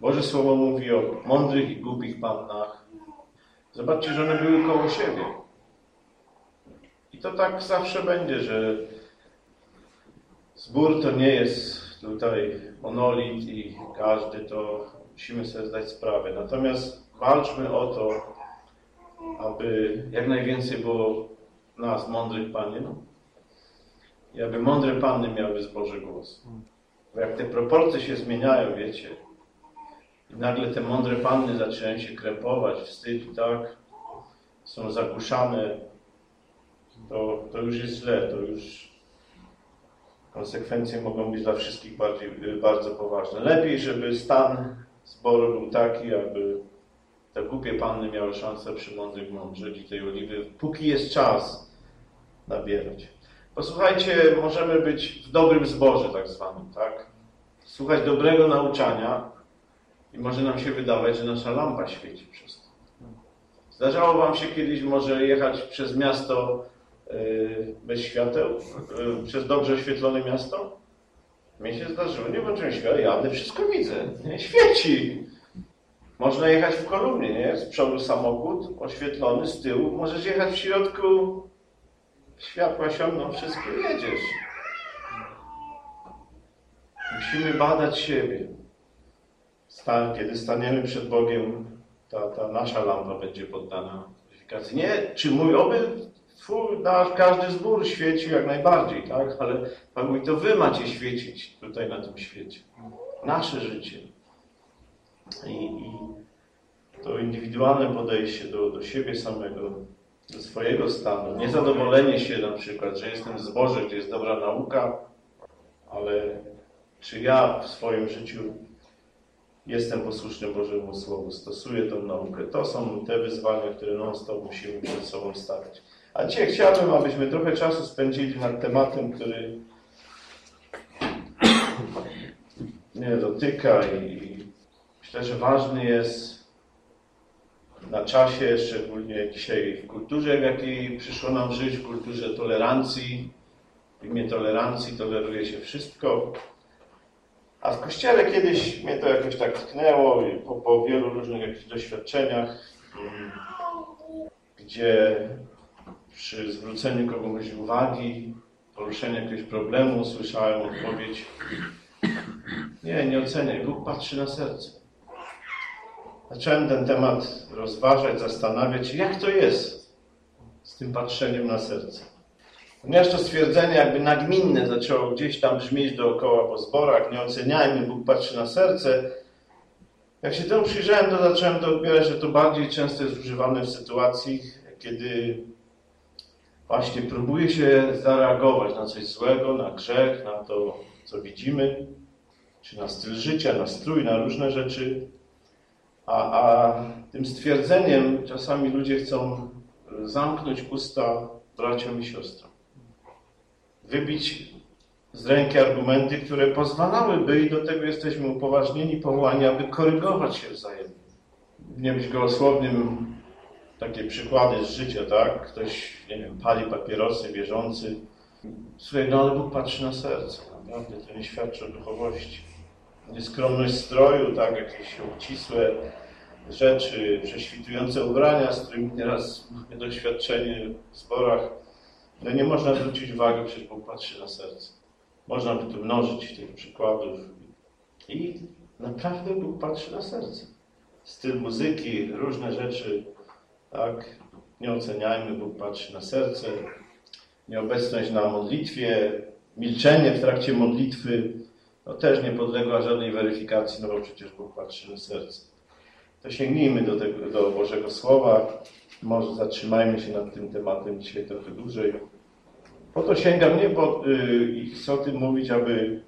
Boże Słowo mówi o mądrych i głupich pannach. Zobaczcie, że one były koło siebie. I to tak zawsze będzie, że zbór to nie jest tutaj monolit i każdy to musimy sobie zdać sprawę. Natomiast walczmy o to, aby jak najwięcej było nas, mądrych panien, i aby mądre panny miały z Boży głos. Bo jak te proporcje się zmieniają, wiecie, i nagle te mądre panny zaczynają się krępować, wstyd, tak, są zagłuszane, to, to już jest źle, to już konsekwencje mogą być dla wszystkich bardziej, bardzo poważne. Lepiej, żeby stan zboru był taki, aby te głupie panny miały szansę przy mądrych mądrzeć i tej oliwy, póki jest czas, nabierać. Posłuchajcie, możemy być w dobrym zborze tak zwanym, tak? Słuchać dobrego nauczania i może nam się wydawać, że nasza lampa świeci przez to. Zdarzało wam się kiedyś może jechać przez miasto yy, bez świateł, yy, przez dobrze oświetlone miasto? Mnie się zdarzyło, nie włączyłem światła, jadę, wszystko widzę, nie? świeci. Można jechać w kolumnie, nie? Z przodu samochód oświetlony, z tyłu. Możesz jechać w środku, światła siągną, wszystko, jedziesz. Musimy badać siebie. Stan, kiedy staniemy przed Bogiem, ta, ta nasza lampa będzie poddana weryfikacji. Nie, czy mój oby twój, nasz, każdy zbór świecił jak najbardziej, tak? Ale Pan mówi, to wy macie świecić tutaj na tym świecie. Nasze życie. I, i to indywidualne podejście do, do siebie samego, do swojego stanu. Niezadowolenie się na przykład, że jestem w zborze, gdzie jest dobra nauka, ale czy ja w swoim życiu jestem posłuszny Bożemu Słowu, stosuję tą naukę. To są te wyzwania, które non-stop musimy przed sobą stawiać. A dzisiaj chciałbym, abyśmy trochę czasu spędzili nad tematem, który mnie dotyka i myślę, że ważny jest na czasie, szczególnie dzisiaj w kulturze, w jakiej przyszło nam żyć, w kulturze tolerancji. W imię tolerancji toleruje się wszystko. A w kościele kiedyś mnie to jakoś tak tknęło po, po wielu różnych jakichś doświadczeniach, mm, gdzie przy zwróceniu komuś uwagi, poruszeniu jakiegoś problemu słyszałem odpowiedź nie, nie oceniaj, Bóg patrzy na serce. Zacząłem ten temat rozważać, zastanawiać, jak to jest z tym patrzeniem na serce. Ponieważ to stwierdzenie jakby nagminne zaczęło gdzieś tam brzmieć dookoła po zborach, nie oceniajmy, Bóg patrzy na serce. Jak się temu przyjrzałem, to zacząłem to odbierać, że to bardziej często jest używane w sytuacji, kiedy właśnie próbuje się zareagować na coś złego, na grzech, na to, co widzimy, czy na styl życia, na strój, na różne rzeczy. A, a tym stwierdzeniem czasami ludzie chcą zamknąć usta braciom i siostrom. Wybić z ręki argumenty, które pozwalałyby i do tego jesteśmy upoważnieni, powołani, aby korygować się wzajemnie. Nie być gołosłownym, takie przykłady z życia, tak? Ktoś, nie wiem, pali papierosy, wierzący. Słuchaj, no ale Bóg patrzy na serce, naprawdę, to nie świadczy o duchowości. Nieskromność stroju, tak? Jakieś obcisłe rzeczy, prześwitujące ubrania, z którymi nieraz mamy doświadczenie w zborach. No nie można zwrócić uwagi, przecież Bóg patrzy na serce. Można by tu mnożyć tych przykładów. I naprawdę Bóg patrzy na serce. Styl muzyki, różne rzeczy, tak? Nie oceniajmy, Bóg patrzy na serce. Nieobecność na modlitwie, milczenie w trakcie modlitwy, no też nie podlega żadnej weryfikacji, no bo przecież Bóg patrzy na serce. To sięgnijmy do, tego, do Bożego Słowa. Może zatrzymajmy się nad tym tematem dzisiaj trochę dłużej. Po to sięgam nie bo, yy, i chcę o tym mówić, aby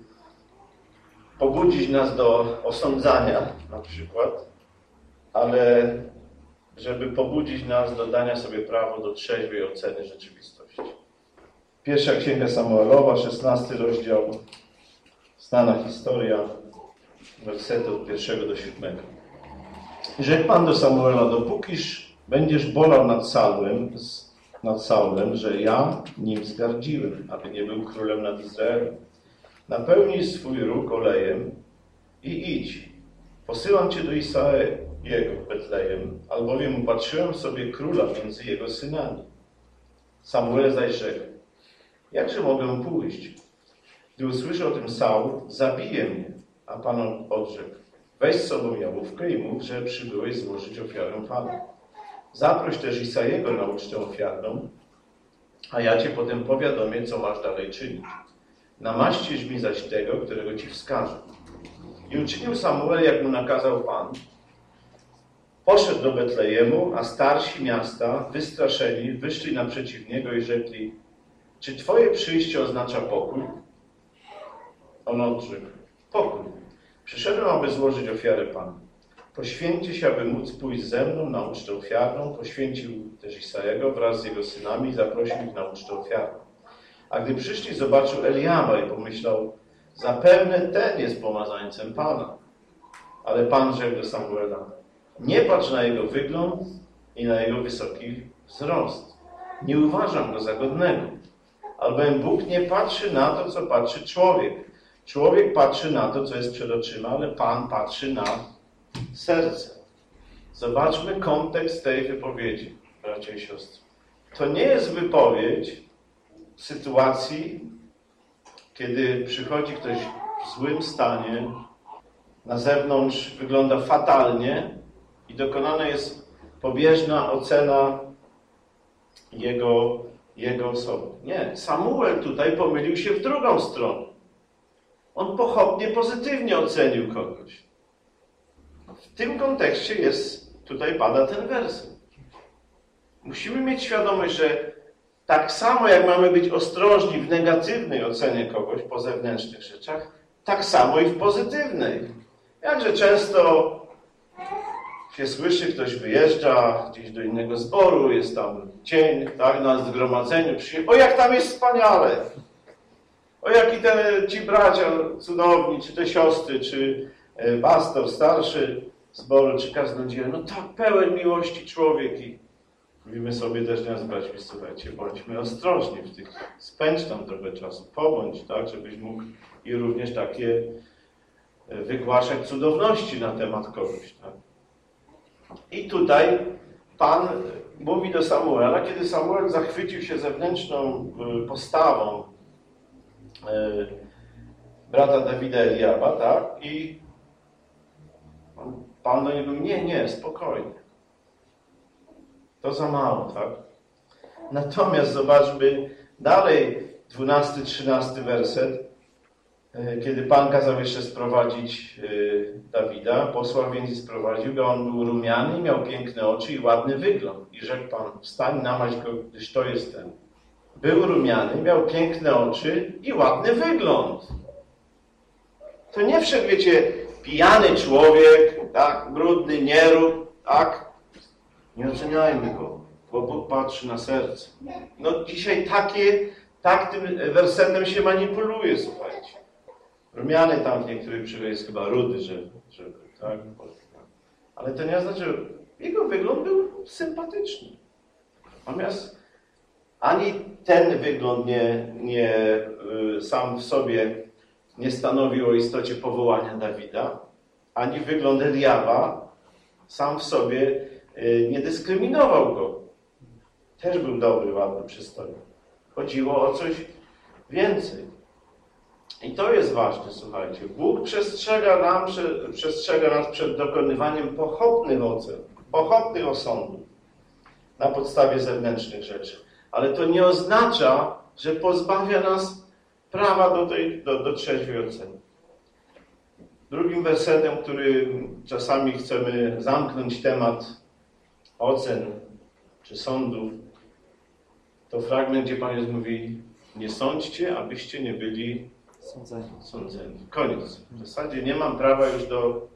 pobudzić nas do osądzania na przykład, ale żeby pobudzić nas do dania sobie prawo do trzeźwej oceny rzeczywistości. Pierwsza Księga Samuelowa, 16 rozdział, znana historia, wersety od pierwszego do siódmego. Rzekł Pan do Samuela, dopókiż będziesz bolał nad Saulem, nad Saulem, że ja nim zgardziłem, aby nie był królem nad Izraelem. Napełnij swój róg olejem i idź. Posyłam cię do Isaego w Betlejem, albowiem upatrzyłem sobie króla między jego synami. Samuel zaś rzekł, jakże mogę pójść? Gdy usłyszy o tym Saul, zabije mnie. A Pan odrzekł, weź z sobą jałówkę i mów, że przybyłeś złożyć ofiarę Panu. Zaproś też Isajego na ucztę ofiarną, a ja cię potem powiadomię, co masz dalej czynić. Namaścisz mi zaś tego, którego ci wskażę. I uczynił Samuel, jak mu nakazał Pan. Poszedł do Betlejemu, a starsi miasta, wystraszeni, wyszli naprzeciw niego i rzekli, czy twoje przyjście oznacza pokój? On odrzekł, pokój. Przyszedłem, aby złożyć ofiarę Panu. Poświęci się, aby móc pójść ze mną na ucztę ofiarną. Poświęcił też Isajego wraz z jego synami i zaprosił ich na ucztę ofiarną. A gdy przyszli, zobaczył Eliama i pomyślał, zapewne ten jest pomazańcem Pana. Ale Pan rzekł do Samuela, nie patrz na jego wygląd i na jego wysoki wzrost. Nie uważam go za godnego. Albowiem Bóg nie patrzy na to, co patrzy człowiek. Człowiek patrzy na to, co jest przed oczyma, ale Pan patrzy na serce. Zobaczmy kontekst tej wypowiedzi, bracia i siostry. To nie jest wypowiedź sytuacji, kiedy przychodzi ktoś w złym stanie, na zewnątrz wygląda fatalnie i dokonana jest pobieżna ocena jego, jego osoby. Nie, Samuel tutaj pomylił się w drugą stronę. On pochopnie, pozytywnie ocenił kogoś. W tym kontekście jest, tutaj pada ten werset. Musimy mieć świadomość, że tak samo jak mamy być ostrożni w negatywnej ocenie kogoś po zewnętrznych rzeczach, tak samo i w pozytywnej. Jakże często się słyszy, ktoś wyjeżdża gdzieś do innego zboru, jest tam cień, tak, na zgromadzeniu, przyjeżdża, o jak tam jest wspaniale! O jaki te ci bracia cudowni, czy te siostry, czy e, pastor starszy zboru, czy kaznodzieja, no tak pełen miłości człowiek i mówimy sobie też nas braćmi, słuchajcie, bądźmy ostrożni w tych, spędź tam trochę czasu, pobądź, tak, żebyś mógł i również takie e, wygłaszać cudowności na temat kogoś, tak. I tutaj Pan mówi do Samuela, kiedy Samuel zachwycił się zewnętrzną e, postawą E, brata Dawida Eliaba, tak? I Pan do niego nie, nie, spokojnie. To za mało, tak? Natomiast zobaczmy dalej, 12-13 werset, e, kiedy Pan kazał jeszcze sprowadzić e, Dawida, posłał więc i sprowadził go, on był rumiany, miał piękne oczy i ładny wygląd. I rzekł Pan, wstań, namaź go, gdyż to jest ten. Był rumiany, miał piękne oczy i ładny wygląd. To nie wszedł, wiecie, pijany człowiek, tak, brudny nierób, tak. Nie oceniajmy go, bo Bóg patrzy na serce. No dzisiaj takie, tak tym wersetem się manipuluje, słuchajcie. Rumiany tam w niektórych przychodach jest chyba rudy, że, że tak, ale to nie oznacza, że jego wygląd był sympatyczny. Natomiast ani ten wygląd nie, nie, y, sam w sobie nie stanowił o istocie powołania Dawida, ani wygląd Eliaba sam w sobie y, nie dyskryminował go. Też był dobry, ładny, przystojny. Chodziło o coś więcej. I to jest ważne, słuchajcie. Bóg przestrzega, nam, przestrzega nas przed dokonywaniem pochopnych ocen, pochopnych osądów na podstawie zewnętrznych rzeczy ale to nie oznacza, że pozbawia nas prawa do, tej, do, do trzeźwej oceny. Drugim wersetem, który czasami chcemy zamknąć temat ocen czy sądów, to fragment, gdzie Pan Jezus mówi nie sądźcie, abyście nie byli sądzeni. sądzeni. Koniec. W zasadzie nie mam prawa już do...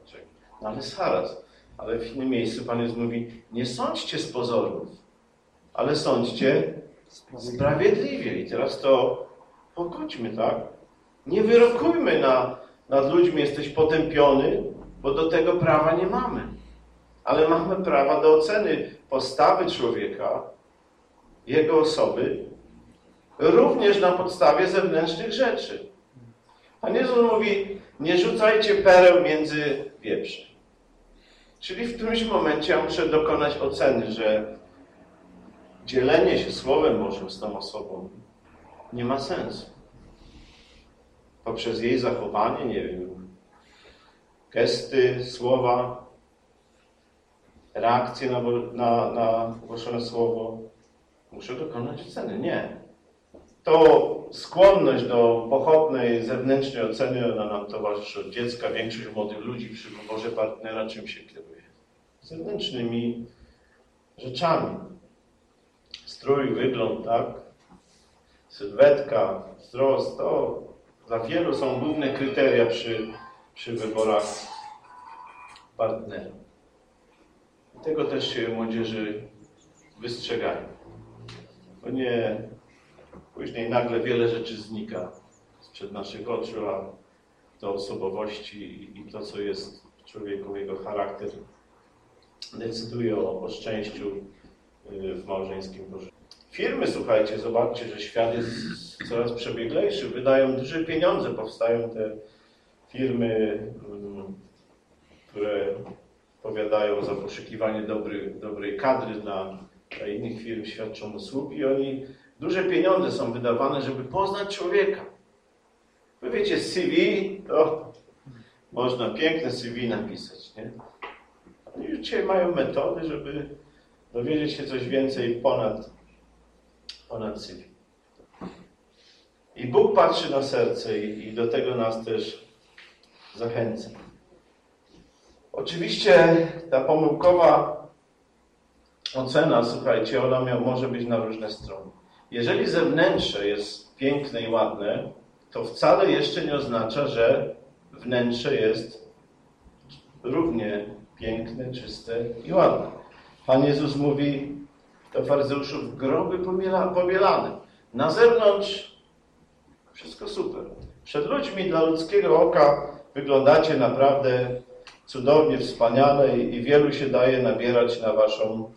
No ale zaraz. Ale w innym miejscu Pan Jezus mówi nie sądźcie z pozorów, ale sądźcie Sprawiedliwie. I teraz to pogodźmy, tak? Nie wyrokujmy na, nad ludźmi, jesteś potępiony, bo do tego prawa nie mamy. Ale mamy prawa do oceny postawy człowieka, jego osoby, również na podstawie zewnętrznych rzeczy. Pan Jezus mówi, nie rzucajcie pereł między wieprze. Czyli w którymś momencie ja muszę dokonać oceny, że dzielenie się Słowem Bożym z tą osobą nie ma sensu. Poprzez jej zachowanie, nie wiem, gesty, słowa, reakcje na, na, na głoszone słowo, muszę dokonać oceny. Nie. To skłonność do pochopnej, zewnętrznej oceny, ona nam towarzyszy od dziecka. Większość młodych ludzi przy wyborze partnera czym się kieruje? Zewnętrznymi rzeczami. Strój, wygląd, tak? Sylwetka, wzrost, to dla wielu są główne kryteria przy, przy wyborach partnera. Tego też się młodzieży wystrzegają. Bo nie, później nagle wiele rzeczy znika sprzed naszych oczu, a to osobowości i to, co jest w człowieku, jego charakter, decyduje o, o szczęściu y, w małżeńskim pożyciu. Firmy, słuchajcie, zobaczcie, że świat jest coraz przebieglejszy, wydają duże pieniądze, powstają te firmy, mm, które powiadają za poszukiwanie dobry, dobrej kadry dla, dla innych firm, świadczą usługi i oni, duże pieniądze są wydawane, żeby poznać człowieka. Wy wiecie, CV, to można piękne CV napisać, nie? Oni już dzisiaj mają metody, żeby dowiedzieć się coś więcej ponad, ponad CV. I Bóg patrzy na serce i, i do tego nas też zachęca. Oczywiście ta pomyłkowa ocena, słuchajcie, ona miał, może być na różne strony. Jeżeli zewnętrze jest piękne i ładne, to wcale jeszcze nie oznacza, że wnętrze jest równie piękne, czyste i ładne. Pan Jezus mówi do faryzeuszów, groby pobielane. Na zewnątrz wszystko super. Przed ludźmi dla ludzkiego oka wyglądacie naprawdę cudownie, wspaniale i, wielu się daje nabierać na waszą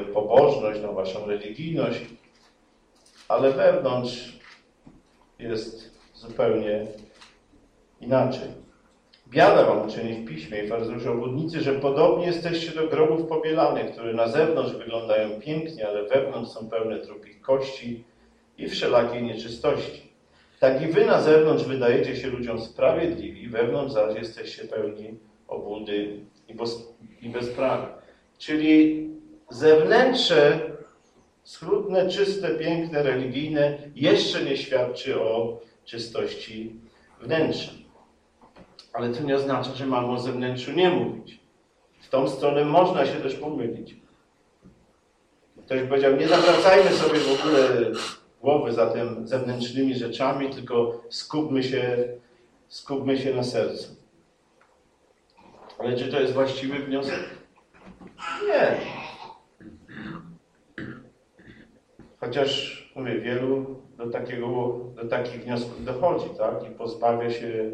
y, pobożność, na waszą religijność, ale wewnątrz jest zupełnie inaczej. Biada wam uczyni w piśmie i faryzeusze obudnicy, że podobnie jesteście do grobów pobielanych, które na zewnątrz wyglądają pięknie, ale wewnątrz są pełne trupich kości i wszelakiej nieczystości. Tak i wy na zewnątrz wydajecie się ludziom sprawiedliwi, wewnątrz zaś jesteście pełni obłudy i bezprawia. Czyli zewnętrzne, schludne, czyste, piękne, religijne jeszcze nie świadczy o czystości wnętrza. Ale to nie oznacza, że mamy o zewnętrzu nie mówić. W tą stronę można się też pomylić. Ktoś powiedział, nie zawracajmy sobie w ogóle głowy za tym zewnętrznymi rzeczami, tylko skupmy się, skupmy się na sercu. Ale czy to jest właściwy wniosek? Nie. Chociaż, mówię, wielu do, takiego, do takich wniosków dochodzi, tak? I pozbawia się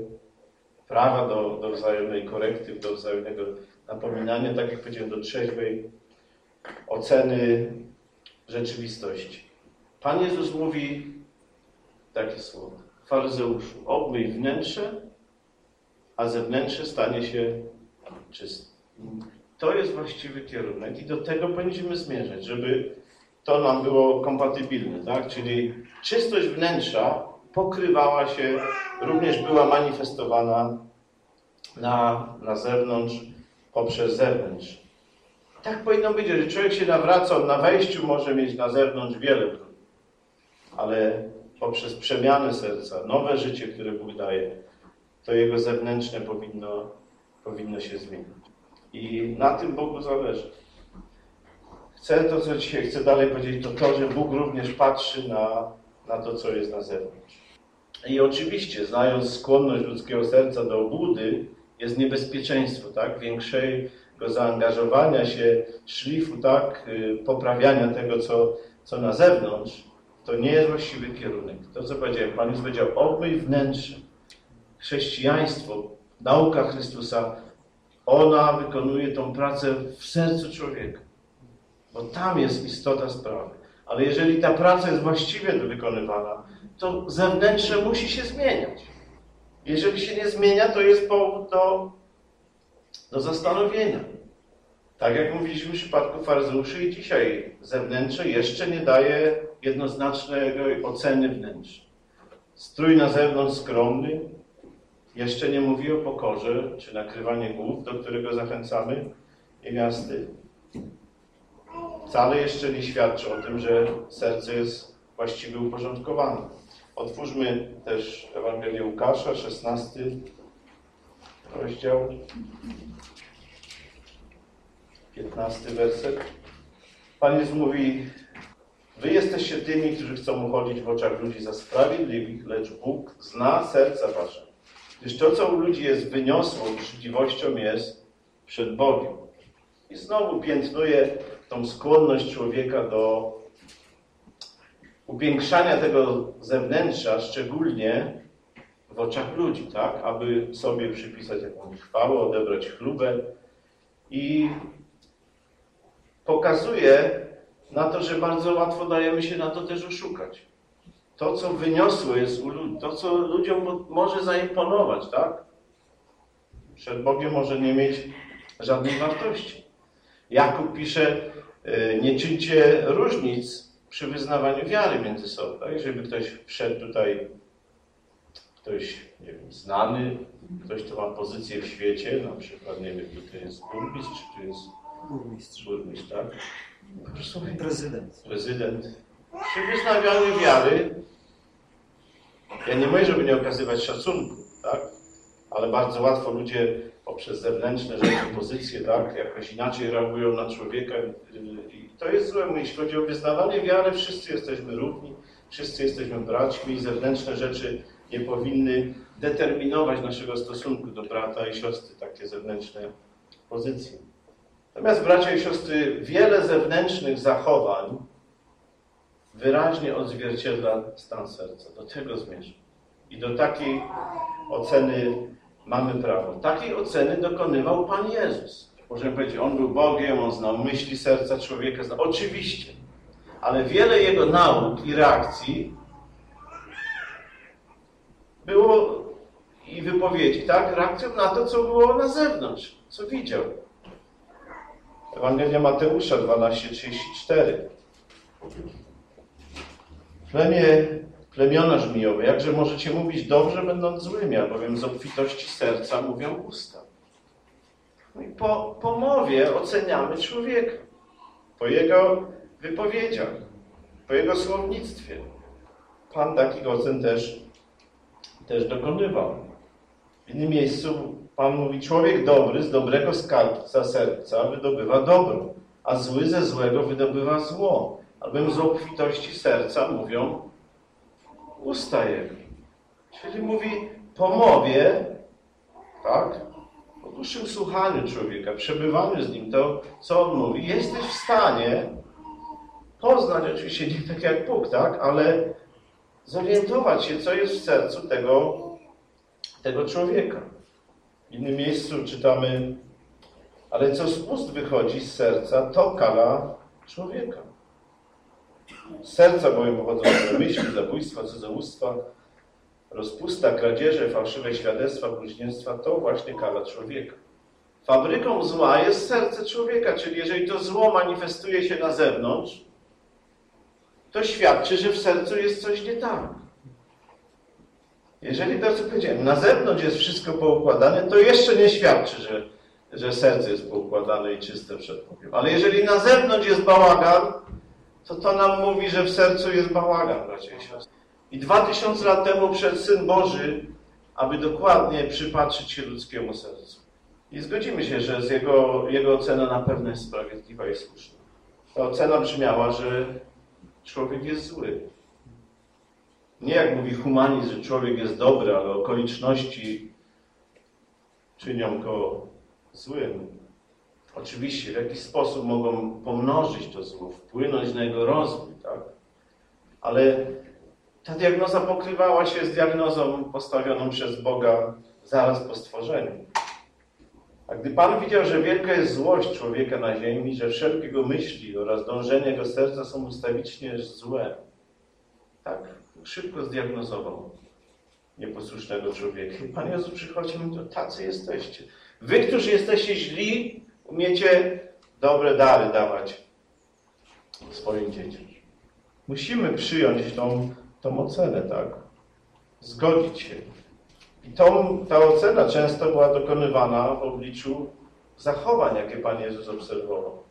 prawa do, do wzajemnej korekty, do wzajemnego napominania, tak jak powiedziałem, do trzeźwej oceny rzeczywistości. Pan Jezus mówi takie słowa. Faryzeuszu, obmyj wnętrze, a zewnętrzne stanie się czyste. To jest właściwy kierunek i do tego będziemy zmierzać, żeby to nam było kompatybilne, tak? Czyli czystość wnętrza pokrywała się, również była manifestowana na, na zewnątrz poprzez zewnętrz. Tak powinno być, że człowiek się nawraca, na wejściu może mieć na zewnątrz wiele ale poprzez przemianę serca, nowe życie, które Bóg daje, to jego zewnętrzne powinno, powinno się zmienić. I na tym Bogu zależy. Chcę to, co dzisiaj chcę dalej powiedzieć, to to, że Bóg również patrzy na, na to, co jest na zewnątrz. I oczywiście, znając skłonność ludzkiego serca do obłudy, jest niebezpieczeństwo, tak? Większego zaangażowania się, szlifu, tak? Y, poprawiania tego, co, co na zewnątrz, to nie jest właściwy kierunek. To, co powiedziałem, Pan już powiedział, obmyj wnętrze. Chrześcijaństwo, nauka Chrystusa, ona wykonuje tą pracę w sercu człowieka. Bo tam jest istota sprawy. Ale jeżeli ta praca jest właściwie wykonywana, to zewnętrzne musi się zmieniać. Jeżeli się nie zmienia, to jest powód do do zastanowienia. Tak jak mówiliśmy w przypadku faryzeuszy i dzisiaj zewnętrzne jeszcze nie daje jednoznacznej oceny wnętrza. Strój na zewnątrz skromny jeszcze nie mówi o pokorze czy nakrywanie głów, do którego zachęcamy niewiasty. Wcale jeszcze nie świadczy o tym, że serce jest właściwie uporządkowane. Otwórzmy też Ewangelię Łukasza, 16 rozdział, 15 werset. Pan Jezus mówi, wy jesteście tymi, którzy chcą uchodzić w oczach ludzi za sprawiedliwych, lecz Bóg zna serca wasze. Gdyż to, co u ludzi jest wyniosłą życzliwością, jest przed Bogiem. I znowu piętnuje tą skłonność człowieka do upiększania tego zewnętrza, szczególnie w oczach ludzi, tak? Aby sobie przypisać jakąś chwałę, odebrać chlubę i pokazuje na to, że bardzo łatwo dajemy się na to też oszukać. To, co wyniosłe jest u ludzi, to, co ludziom może zaimponować, tak? Przed Bogiem może nie mieć żadnej wartości. Jakub pisze, y, nie czyńcie różnic przy wyznawaniu wiary między sobą. Tak? Jeżeli ktoś wszedł tutaj, ktoś nie wiem, znany, ktoś, kto ma pozycję w świecie, na przykład, nie wiem, tutaj jest burmistrz, czy jest Burmistrz. burmistrz, tak? Prezydent. prezydent. Przy wyznawianiu wiary, ja nie mówię, żeby nie okazywać szacunku, tak? Ale bardzo łatwo ludzie poprzez zewnętrzne rzeczy, pozycje, tak? Jakoś inaczej reagują na człowieka i to jest złe. Jeśli chodzi o wyznawanie wiary, wszyscy jesteśmy równi, wszyscy jesteśmy braćmi i zewnętrzne rzeczy nie powinny determinować naszego stosunku do brata i siostry, takie zewnętrzne pozycje. Natomiast bracia i siostry, wiele zewnętrznych zachowań wyraźnie odzwierciedla stan serca. Do tego zmierzam. I do takiej oceny mamy prawo. Takiej oceny dokonywał Pan Jezus. Możemy powiedzieć, On był Bogiem, On znał myśli serca człowieka. Znał. Oczywiście. Ale wiele Jego nauk i reakcji było i wypowiedzi, tak? Reakcją na to, co było na zewnątrz, co widział. Ewangelia Mateusza 12:34. Plemię, plemiona żmijowe, jakże możecie mówić dobrze, będąc złymi, albowiem z obfitości serca mówią usta. No i po, po mowie oceniamy człowieka, po jego wypowiedziach, po jego słownictwie. Pan takich ocen też, też dokonywał. W innym miejscu Pan mówi, człowiek dobry z dobrego skarbca serca wydobywa dobro, a zły ze złego wydobywa zło. Albowiem z obfitości serca mówią usta jego. Czyli mówi po mowie, tak? Po dłuższym słuchaniu człowieka, przebywaniu z nim, to co on mówi, jesteś w stanie poznać, oczywiście nie tak jak Bóg, tak? Ale zorientować się, co jest w sercu tego, tego człowieka. W innym miejscu czytamy, ale co z ust wychodzi z serca, to kala człowieka. Z serca bowiem pochodzą myśli, zabójstwa, cudzołóstwa, rozpusta, kradzieże, fałszywe świadectwa, bluźnierstwa, to właśnie kala człowieka. Fabryką zła jest serce człowieka, czyli jeżeli to zło manifestuje się na zewnątrz, to świadczy, że w sercu jest coś nie tak. Jeżeli to, co powiedziałem, na zewnątrz jest wszystko poukładane, to jeszcze nie świadczy, że, że serce jest poukładane i czyste przed Bogiem. Ale jeżeli na zewnątrz jest bałagan, to to nam mówi, że w sercu jest bałagan, bracia i siostry. I dwa tysiące lat temu przed Syn Boży, aby dokładnie przypatrzyć się ludzkiemu sercu. I zgodzimy się, że z jego, jego ocena na pewno jest sprawiedliwa i słuszna. Ta ocena brzmiała, że człowiek jest zły. Nie jak mówi humanizm, że człowiek jest dobry, ale okoliczności czynią go złym. Oczywiście w jakiś sposób mogą pomnożyć to zło, wpłynąć na jego rozwój, tak? Ale ta diagnoza pokrywała się z diagnozą postawioną przez Boga zaraz po stworzeniu. A gdy Pan widział, że wielka jest złość człowieka na ziemi, że wszelkiego myśli oraz dążenia jego serca są ustawicznie złe, tak szybko zdiagnozował nieposłusznego człowieka. I Pan Jezus przychodzi i mówi, tacy jesteście. Wy, którzy jesteście źli, umiecie dobre dary dawać swoim dzieciom. Musimy przyjąć tą, tą ocenę, tak? Zgodzić się. I tą, ta ocena często była dokonywana w obliczu zachowań, jakie Pan Jezus obserwował.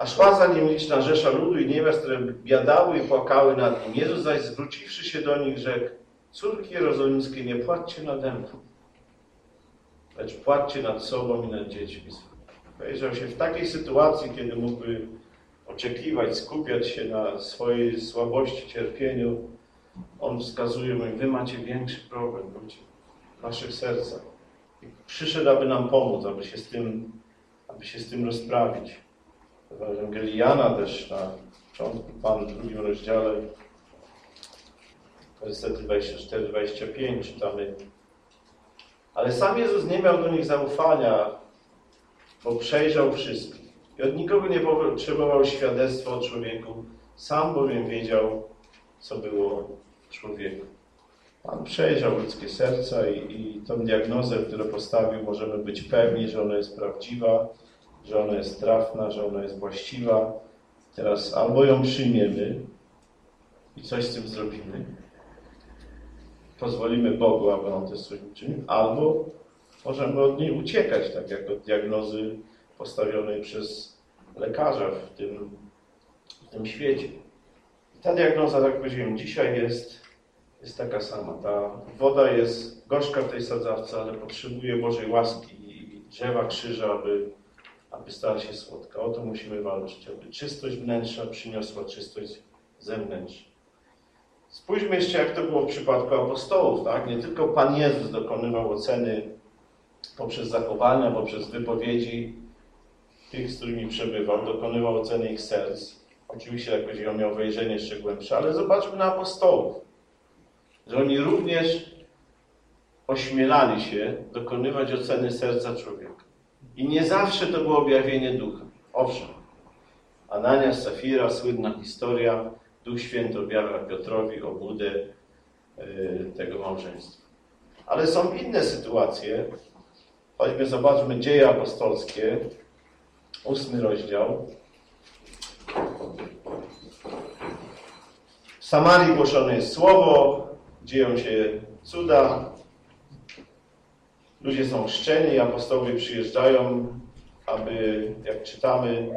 A szła za nim liczna rzesza ludu i niewiast, które biadały i płakały nad nim. Jezus zaś zwróciwszy się do nich, rzekł, córki jerozolimskie, nie płaccie nade mną, lecz płaccie nad sobą i nad dziećmi. Powiedział się w takiej sytuacji, kiedy mógłby oczekiwać, skupiać się na swojej słabości, cierpieniu, on wskazuje mu, wy macie większy problem ludzie, w waszych sercach. I przyszedł, aby nam pomóc, aby się z tym, aby się z tym rozprawić. W Ewangelii Jana też na początku, Pan w drugim rozdziale, wersety 24-25 czytamy. Ale sam Jezus nie miał do nich zaufania, bo przejrzał wszystkich. I od nikogo nie potrzebował świadectwa o człowieku, sam bowiem wiedział, co było człowieku. Pan przejrzał ludzkie serca i, i tą diagnozę, którą postawił, możemy być pewni, że ona jest prawdziwa, że ona jest trafna, że ona jest właściwa. Teraz albo ją przyjmiemy i coś z tym zrobimy, pozwolimy Bogu, aby on to coś uczynił, albo możemy od niej uciekać, tak jak od diagnozy postawionej przez lekarza w tym, w tym świecie. I ta diagnoza, tak powiedziałem, dzisiaj jest, jest taka sama. Ta woda jest gorzka w tej sadzawce, ale potrzebuje Bożej łaski i drzewa krzyża, aby aby stała się słodka. O to musimy walczyć, aby czystość wnętrza przyniosła czystość zewnętrzną. Spójrzmy jeszcze, jak to było w przypadku apostołów. Tak? Nie tylko Pan Jezus dokonywał oceny poprzez zachowania, poprzez wypowiedzi tych, z którymi przebywał, dokonywał oceny ich serc. Oczywiście, jak powiedział, miał wejrzenie jeszcze głębsze, ale zobaczmy na apostołów, że oni również ośmielali się dokonywać oceny serca człowieka. I nie zawsze to było objawienie ducha. Owszem, Anania, Safira, słynna historia, Duch Święty objawia Piotrowi obłudę yy, tego małżeństwa. Ale są inne sytuacje, choćby zobaczmy dzieje apostolskie, ósmy rozdział. W Samarii głoszone jest słowo, dzieją się cuda, Ludzie są szczeni, apostołowie przyjeżdżają, aby, jak czytamy,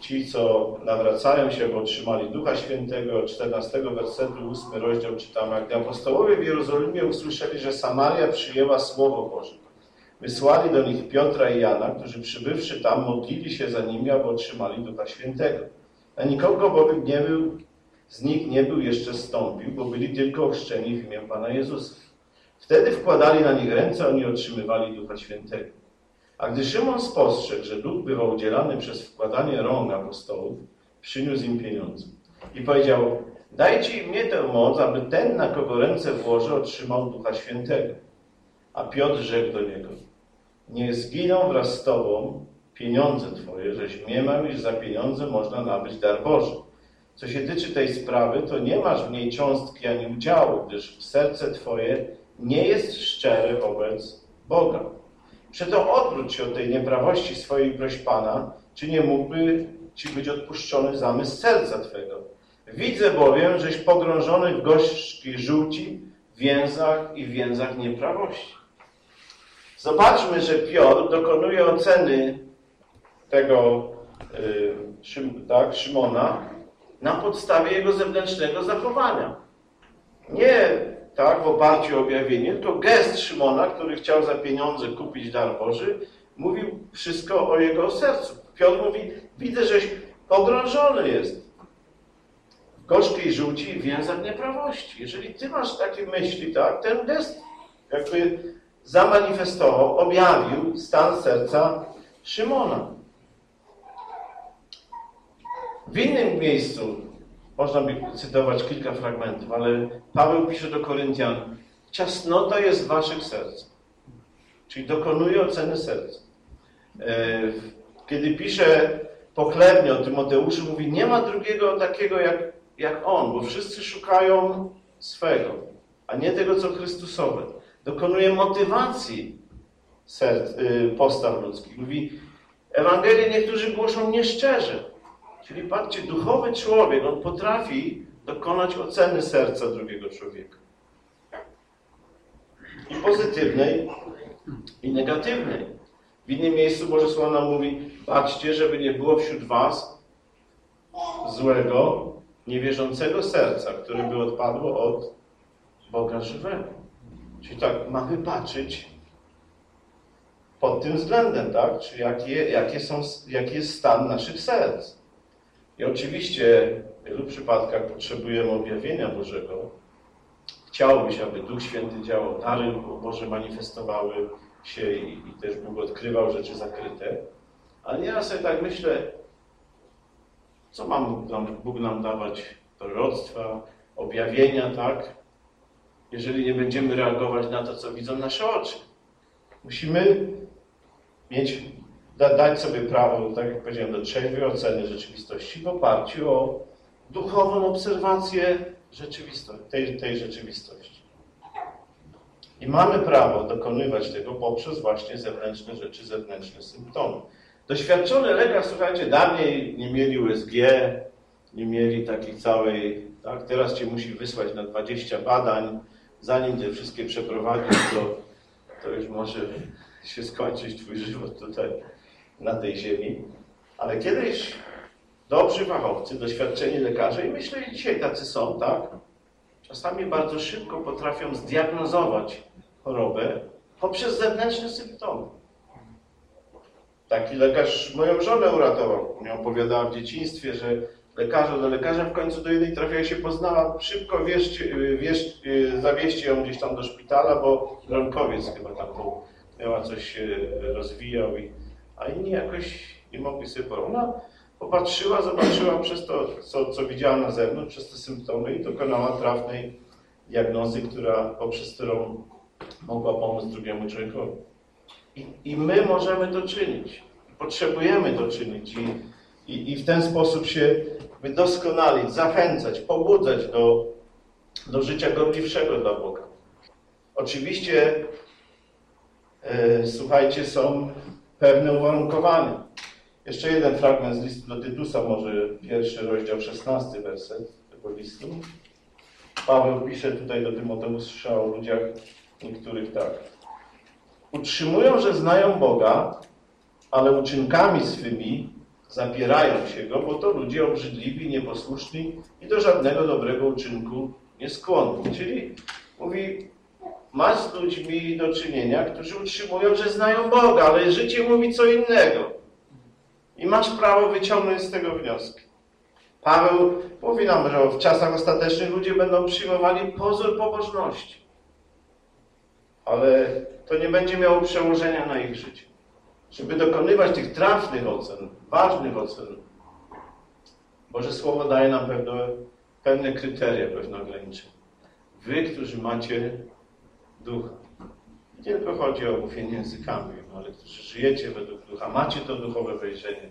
ci, co nawracają się, bo otrzymali Ducha Świętego, 14 wersetu, 8 rozdział czytamy, gdy apostołowie w Jerozolimie usłyszeli, że Samaria przyjęła Słowo Boże. Wysłali do nich Piotra i Jana, którzy przybywszy tam, modlili się za nimi, aby otrzymali Ducha Świętego. A nikogo bowiem nie był, z nich nie był jeszcze stąpił, bo byli tylko ochrzczeni w imię Pana Jezusa. Wtedy wkładali na nich ręce, oni otrzymywali Ducha Świętego. A gdy Szymon spostrzegł, że duch bywa udzielany przez wkładanie rąk apostołów, przyniósł im pieniądze. I powiedział, dajcie mnie tę moc, aby ten, na kogo ręce włożę, otrzymał Ducha Świętego. A Piotr rzekł do niego, nie zginą wraz z Tobą pieniądze Twoje, żeś mniemał, iż za pieniądze można nabyć dar Boży. Co się tyczy tej sprawy, to nie masz w niej cząstki ani udziału, gdyż serce Twoje nie jest szczery wobec Boga. Przeto odwróć się od tej nieprawości swojej proś Pana, czy nie mógłby Ci być odpuszczony zamysł serca Twego. Widzę bowiem, żeś pogrążony w gorzkiej żółci, więzach i więzach nieprawości. Zobaczmy, że Piotr dokonuje oceny tego yy, tak, Szymona na podstawie jego zewnętrznego zachowania. Nie tak, w oparciu o objawienie, to gest Szymona, który chciał za pieniądze kupić dar Boży, mówił wszystko o jego sercu. Piotr mówi, widzę, żeś pogrążony jest w gorzkiej żółci i więzach nieprawości. Jeżeli ty masz takie myśli, tak, ten gest jakby zamanifestował, objawił stan serca Szymona. W innym miejscu można by cytować kilka fragmentów, ale Paweł pisze do Koryntian, ciasnota jest w waszych sercach. Czyli dokonuje oceny serca. E, kiedy pisze pochlebnie o Tymoteuszu, mówi, nie ma drugiego takiego jak, jak on, bo wszyscy szukają swego, a nie tego, co Chrystusowe. Dokonuje motywacji serc, y, postaw ludzkich. Mówi, Ewangelię niektórzy głoszą nieszczerze. Czyli patrzcie, duchowy człowiek, on potrafi dokonać oceny serca drugiego człowieka. I pozytywnej, i negatywnej. W innym miejscu Boże Słowo mówi, patrzcie, żeby nie było wśród was złego, niewierzącego serca, które by odpadło od Boga żywego. Czyli tak, mamy patrzeć pod tym względem, tak? Czy jakie, jakie są, jaki jest stan naszych serc. I oczywiście w wielu przypadkach potrzebujemy objawienia Bożego. Chciałoby się, aby Duch Święty działał, dary Boże manifestowały się i, i też Bóg odkrywał rzeczy zakryte. Ale ja sobie tak myślę, co ma Bóg nam, Bóg nam dawać? Proroctwa, objawienia, tak? Jeżeli nie będziemy reagować na to, co widzą nasze oczy. Musimy mieć, da, dać sobie prawo, tak jak powiedziałem, do trzeźwej oceny rzeczywistości w oparciu o duchową obserwację rzeczywistości, tej, tej rzeczywistości. I mamy prawo dokonywać tego poprzez właśnie zewnętrzne rzeczy, zewnętrzne symptomy. Doświadczony lekarz, słuchajcie, dawniej nie mieli USG, nie mieli takiej całej, tak, teraz cię musi wysłać na 20 badań, zanim te wszystkie przeprowadzić, to, to już może się skończyć twój żywot tutaj, na tej ziemi. Ale kiedyś dobrzy fachowcy, doświadczeni lekarze, i myślę, że dzisiaj tacy są, tak? Czasami bardzo szybko potrafią zdiagnozować chorobę poprzez zewnętrzne symptomy. Taki lekarz moją żonę uratował. Mi opowiadała w dzieciństwie, że lekarza do lekarza w końcu do jednej trafiła się poznała. Szybko wieść, wieść, zawieźcie ją gdzieś tam do szpitala, bo bronkowiec chyba tam był, miała coś się rozwijał, i, a inni jakoś nie mogli sobie poradzić. Ona popatrzyła, zobaczyła przez to, co, co widziała na zewnątrz, przez te symptomy i dokonała trafnej diagnozy, która, poprzez którą mogła pomóc drugiemu człowiekowi. I, I, my możemy to czynić. Potrzebujemy to czynić i, i, i w ten sposób się wydoskonalić, zachęcać, pobudzać do, do życia gorliwszego dla Boga. Oczywiście, e, słuchajcie, są pewne uwarunkowania. Jeszcze jeden fragment z listu do Tytusa, może pierwszy rozdział, szesnasty werset tego listu. Paweł pisze tutaj do Tymoteusza o ludziach niektórych tak. Utrzymują, że znają Boga, ale uczynkami swymi zapierają się Go, bo to ludzie obrzydliwi, nieposłuszni i do żadnego dobrego uczynku nie skłonni. Czyli mówi, masz z ludźmi do czynienia, którzy utrzymują, że znają Boga, ale życie mówi co innego. I masz prawo wyciągnąć z tego wnioski. Paweł mówi nam, że w czasach ostatecznych ludzie będą przyjmowali pozór pobożności. Ale to nie będzie miało przełożenia na ich życie. Żeby dokonywać tych trafnych ocen, ważnych ocen, Boże Słowo daje nam pewne, pewne kryteria, pewne ograniczenia. Wy, którzy macie ducha. Nie tylko chodzi o mówienie językami, ale którzy żyjecie według ducha, macie to duchowe wejrzenie.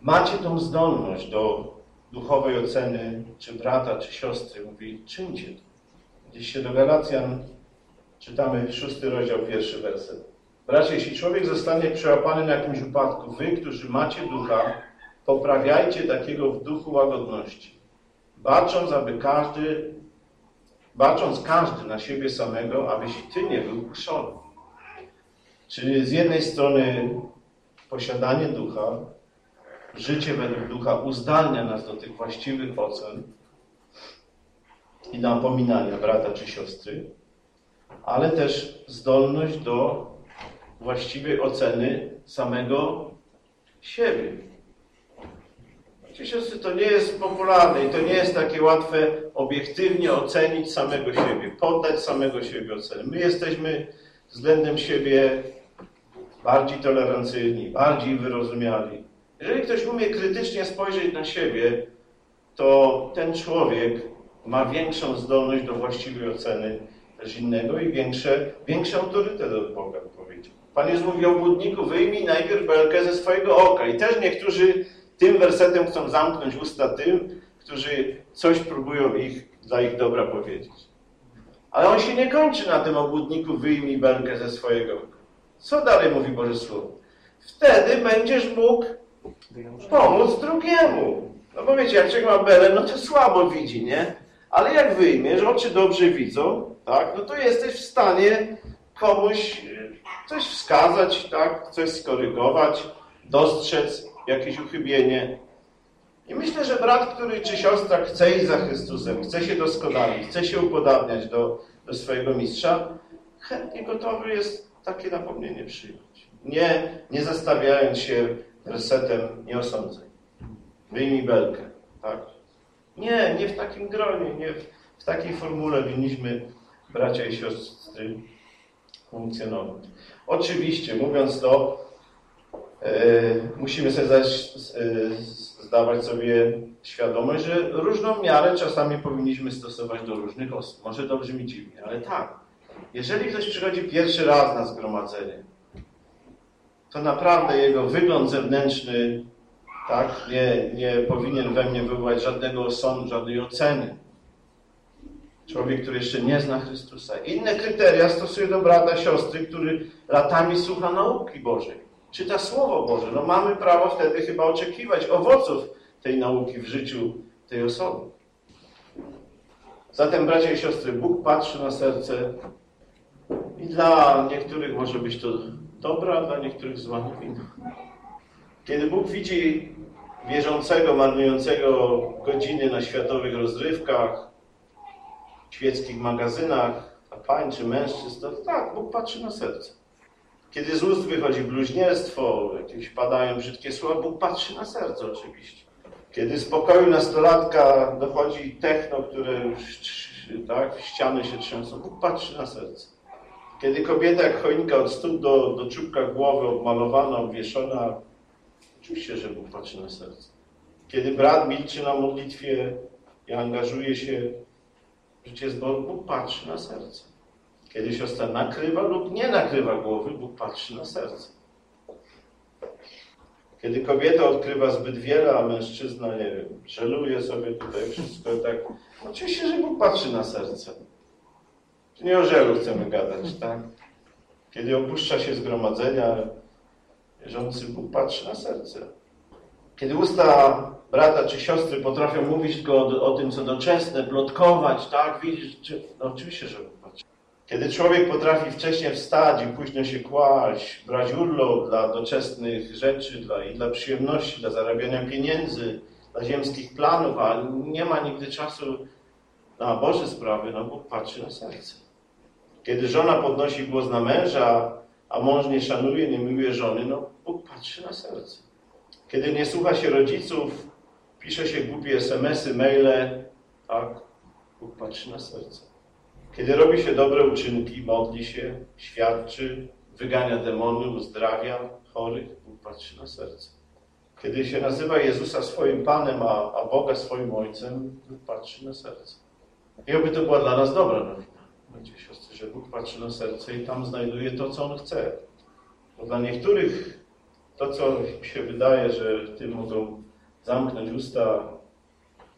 Macie tą zdolność do duchowej oceny, czy brata, czy siostry. Mówi, czyńcie to. Gdzieś się do Galacjan czytamy szósty rozdział, pierwszy werset. Bracie, jeśli człowiek zostanie przełapany na jakimś upadku, wy, którzy macie ducha, poprawiajcie takiego w duchu łagodności, bacząc, aby każdy, bacząc każdy na siebie samego, abyś ty nie był kuszony. Czyli z jednej strony posiadanie ducha, życie według ducha uzdalnia nas do tych właściwych ocen i napominania brata czy siostry, ale też zdolność do właściwej oceny samego siebie. Wiecie, siostry, to nie jest popularne i to nie jest takie łatwe obiektywnie ocenić samego siebie, poddać samego siebie oceny. My jesteśmy względem siebie bardziej tolerancyjni, bardziej wyrozumiali. Jeżeli ktoś umie krytycznie spojrzeć na siebie, to ten człowiek ma większą zdolność do właściwej oceny też innego i większe, większy autorytet od Boga, powiedział. Pan Jezus mówi o budniku, wyjmij najpierw belkę ze swojego oka. I też niektórzy tym wersetem chcą zamknąć usta tym, którzy coś próbują ich, dla ich dobra powiedzieć. Ale on się nie kończy na tym obłudniku wyjmij belkę ze swojego. Co dalej mówi Boże Słowo? Wtedy będziesz mógł pomóc drugiemu. No bo wiecie, jak człowiek ma belę, no to słabo widzi, nie? Ale jak wyjmiesz, oczy dobrze widzą, tak? No to jesteś w stanie komuś coś wskazać, tak? Coś skorygować, dostrzec jakieś uchybienie. I myślę, że brat, który czy siostra chce iść za Chrystusem, chce się doskonalić, chce się upodabniać do, do swojego mistrza, chętnie gotowy jest takie napomnienie przyjąć. Nie, nie zastawiając się wersetem nie osądzaj. Wyjmij belkę. Tak? Nie, nie w takim gronie, nie w, w takiej formule winniśmy bracia i siostry funkcjonować. Oczywiście, mówiąc to, musimy sobie zdać, e, zdawać sobie świadomość, że różną miarę czasami powinniśmy stosować do różnych osób. Może to brzmi dziwnie, ale tak. Jeżeli ktoś przychodzi pierwszy raz na zgromadzenie, to naprawdę jego wygląd zewnętrzny tak, nie, nie powinien we mnie wywołać żadnego osądu, żadnej oceny. Człowiek, który jeszcze nie zna Chrystusa. Inne kryteria stosuje do brata, siostry, który latami słucha nauki Bożej. Czyta Słowo Boże. No mamy prawo wtedy chyba oczekiwać owoców tej nauki w życiu tej osoby. Zatem, bracia i siostry, Bóg patrzy na serce i dla niektórych może być to dobra, dla niektórych zła nowina. Kiedy Bóg widzi wierzącego, marnującego godziny na światowych rozrywkach, świeckich magazynach, a pań czy mężczyzn, to tak, Bóg patrzy na serce. Kiedy z ust wychodzi bluźnierstwo, jakieś padają brzydkie słowa, Bóg patrzy na serce oczywiście. Kiedy z pokoju nastolatka dochodzi techno, które tak, ściany się trzęsą, Bóg patrzy na serce. Kiedy kobieta jak choinka od stóp do, do czubka głowy obmalowana, obwieszona, oczywiście, że Bóg patrzy na serce. Kiedy brat milczy na modlitwie i angażuje się w życie zboru, Bóg patrzy na serce. Kiedy siostra nakrywa lub nie nakrywa głowy, Bóg patrzy na serce. Kiedy kobieta odkrywa zbyt wiele, a mężczyzna, nie wiem, żeluje sobie tutaj wszystko, tak. Oczywiście, że Bóg patrzy na serce. Nie o żelu chcemy gadać, tak? Kiedy opuszcza się zgromadzenia, wierzący Bóg patrzy na serce. Kiedy usta brata czy siostry potrafią mówić tylko o, o tym, co doczesne, plotkować, tak? Widzisz, czy... no, oczywiście, że. Kiedy człowiek potrafi wcześniej wstać i późno się kłaść, brać urlop dla doczesnych rzeczy, dla, i dla przyjemności, dla zarabiania pieniędzy, dla ziemskich planów, a nie ma nigdy czasu na Boże sprawy, no Bóg patrzy na serce. Kiedy żona podnosi głos na męża, a mąż nie szanuje, nie miłuje żony, no Bóg patrzy na serce. Kiedy nie słucha się rodziców, pisze się głupie smsy, maile, tak, Bóg patrzy na serce. Kiedy robi się dobre uczynki, modli się, świadczy, wygania demony, uzdrawia chorych, Bóg patrzy na serce. Kiedy się nazywa Jezusa swoim Panem, a, a Boga swoim Ojcem, Bóg patrzy na serce. I oby to była dla nas dobra nowina. Będzie siostry, że Bóg patrzy na serce i tam znajduje to, co On chce. Bo dla niektórych to, co się wydaje, że tym mogą zamknąć usta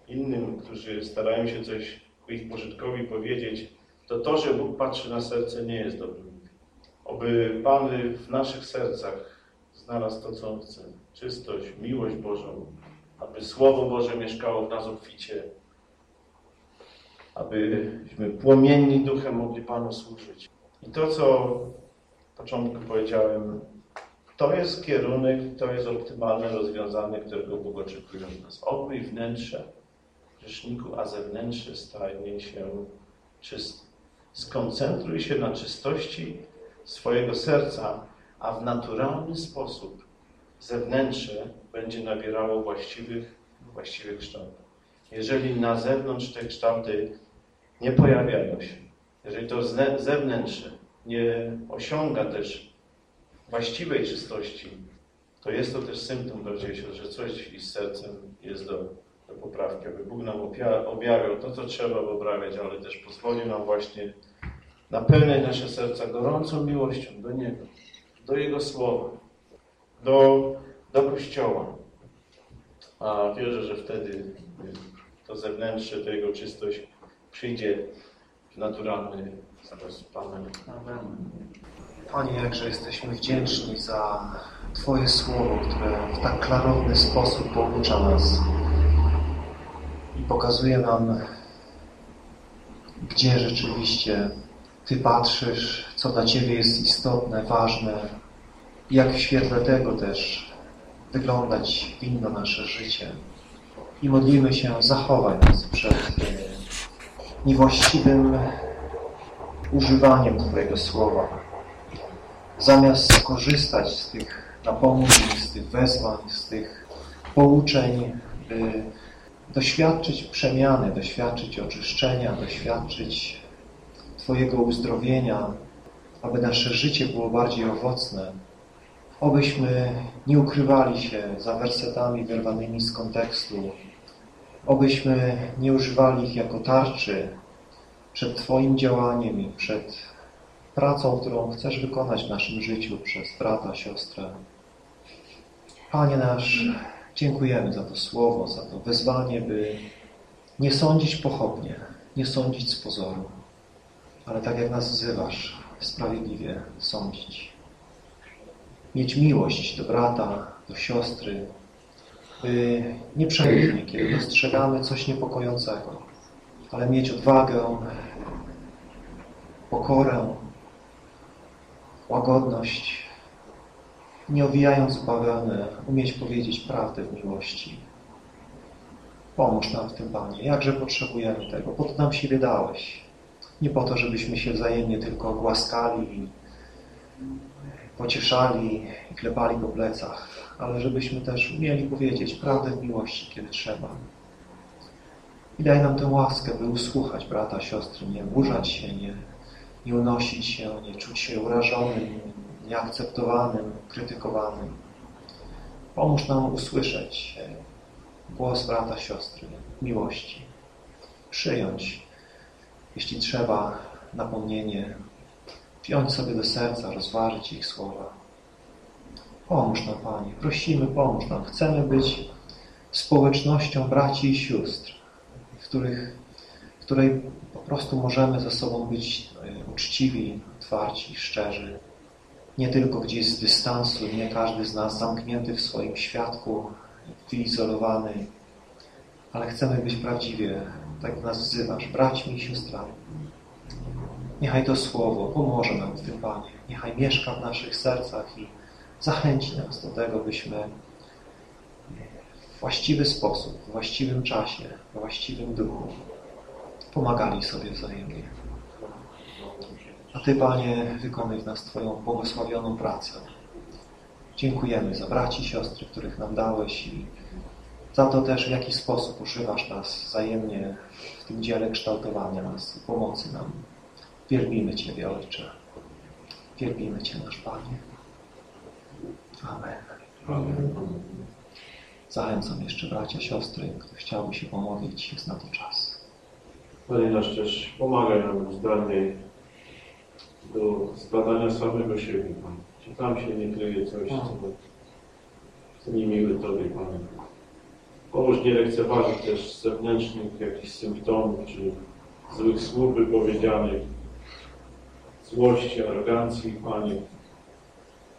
innym, którzy starają się coś ku ich pożytkowi powiedzieć, to to, że Bóg patrzy na serce, nie jest dobrym. Oby Pan w naszych sercach znalazł to, co On chce. Czystość, miłość Bożą, aby Słowo Boże mieszkało w nas obficie, abyśmy płomienni duchem mogli Panu służyć. I to, co w początku powiedziałem, to jest kierunek, to jest optymalne rozwiązanie, którego Bóg oczekuje od nas. Obmyj wnętrze grzeszniku, a zewnętrzne stanie się czyste. Skoncentruj się na czystości swojego serca, a w naturalny sposób zewnętrzne będzie nabierało właściwych, właściwych kształtów. Jeżeli na zewnątrz te kształty nie pojawiają się, jeżeli to zewnętrzne nie osiąga też właściwej czystości, to jest to też symptom że coś z sercem jest do, do poprawki, aby Bóg nam objawiał to, co trzeba poprawiać, ale też pozwolił nam właśnie napełniać nasze serca gorącą miłością do Niego, do Jego Słowa, do, do Kościoła. A wierzę, że wtedy to zewnętrzne, to Jego czystość przyjdzie, naturalny zaraz Panem. Amen. Panie, jakże jesteśmy wdzięczni za Twoje słowo, które w tak klarowny sposób poucza nas i pokazuje nam, gdzie rzeczywiście Ty patrzysz, co dla Ciebie jest istotne, ważne jak w świetle tego też wyglądać winno nasze życie. I modlimy się, zachowaj nas przed e, niewłaściwym używaniem Twojego Słowa. Zamiast skorzystać z tych napomnień, z tych wezwań, z tych pouczeń, by doświadczyć przemiany, doświadczyć oczyszczenia, doświadczyć Twojego uzdrowienia, aby nasze życie było bardziej owocne, obyśmy nie ukrywali się za wersetami wyrwanymi z kontekstu, obyśmy nie używali ich jako tarczy przed Twoim działaniem i przed pracą, którą chcesz wykonać w naszym życiu przez brata, siostrę. Panie nasz, dziękujemy za to słowo, za to wezwanie, by nie sądzić pochopnie, nie sądzić z pozoru, ale tak jak nas wzywasz, sprawiedliwie sądzić. Mieć miłość do brata, do siostry, by nie przejść kiedy dostrzegamy coś niepokojącego, ale mieć odwagę, pokorę, łagodność, nie owijając w umieć powiedzieć prawdę w miłości. Pomóż nam w tym, Panie. Jakże potrzebujemy tego. Po to nam siebie dałeś. Nie po to, żebyśmy się wzajemnie tylko głaskali, pocieszali i klepali po plecach, ale żebyśmy też umieli powiedzieć prawdę w miłości, kiedy trzeba. I daj nam tę łaskę, by usłuchać brata, siostry, nie burzać się, nie, nie unosić się, nie czuć się urażonym, nieakceptowanym, krytykowanym. Pomóż nam usłyszeć głos brata, siostry, miłości. Przyjąć, jeśli trzeba, napomnienie, wziąć sobie do serca, rozważyć ich słowa. Pomóż nam, Panie, prosimy, pomóż nam. Chcemy być społecznością braci i sióstr, w, których, w której po prostu możemy ze sobą być e, uczciwi, otwarci, szczerzy. Nie tylko gdzieś z dystansu, nie każdy z nas zamknięty w swoim świadku, wyizolowany, ale chcemy być prawdziwie, tak nas wzywasz, braćmi i siostrami. Niechaj to Słowo pomoże nam w tym, Panie. Niechaj mieszka w naszych sercach i zachęci nas do tego, byśmy w właściwy sposób, w właściwym czasie, w właściwym duchu pomagali sobie wzajemnie. A Ty, Panie, wykonuj w nas Twoją błogosławioną pracę. Dziękujemy za braci i siostry, których nam dałeś i za to też, w jaki sposób używasz nas wzajemnie w tym dziele kształtowania nas i pomocy nam. Wielbimy Ciebie, Ojcze. Wielbimy Cię, nasz Panie. Amen. Amen. Zachęcam jeszcze bracia, siostry, kto chciałby się pomodlić, jest na to czas. Panie nasz też pomagaj nam zdalnie do zbadania samego siebie, Panie. Czy tam się nie kryje coś, co, co niemiłe Tobie, Panie. Pomóż nie lekceważyć też zewnętrznych jakichś symptomów, czy złych słów wypowiedzianych, złości, arogancji, Panie.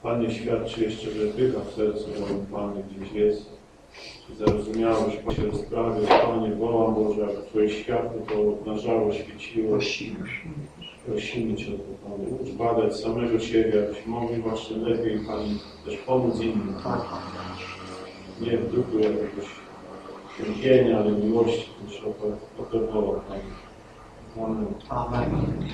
Panie, świadczy jeszcze, że pycha w sercu moim, Panie, gdzieś jest. Czy zarozumiałość, Panie, się rozprawia, Panie, wołam Boże, aby Twoje światło to obnażało, świeciło. Prosimy. Prosimy Cię o to, Panie, ucz badać samego siebie, abyśmy mogli właśnie lepiej, Panie, też pomóc innym. Nie w duchu jakiegoś cierpienia, ale miłości, też o to, o to woła, Panie. Amen. Amen.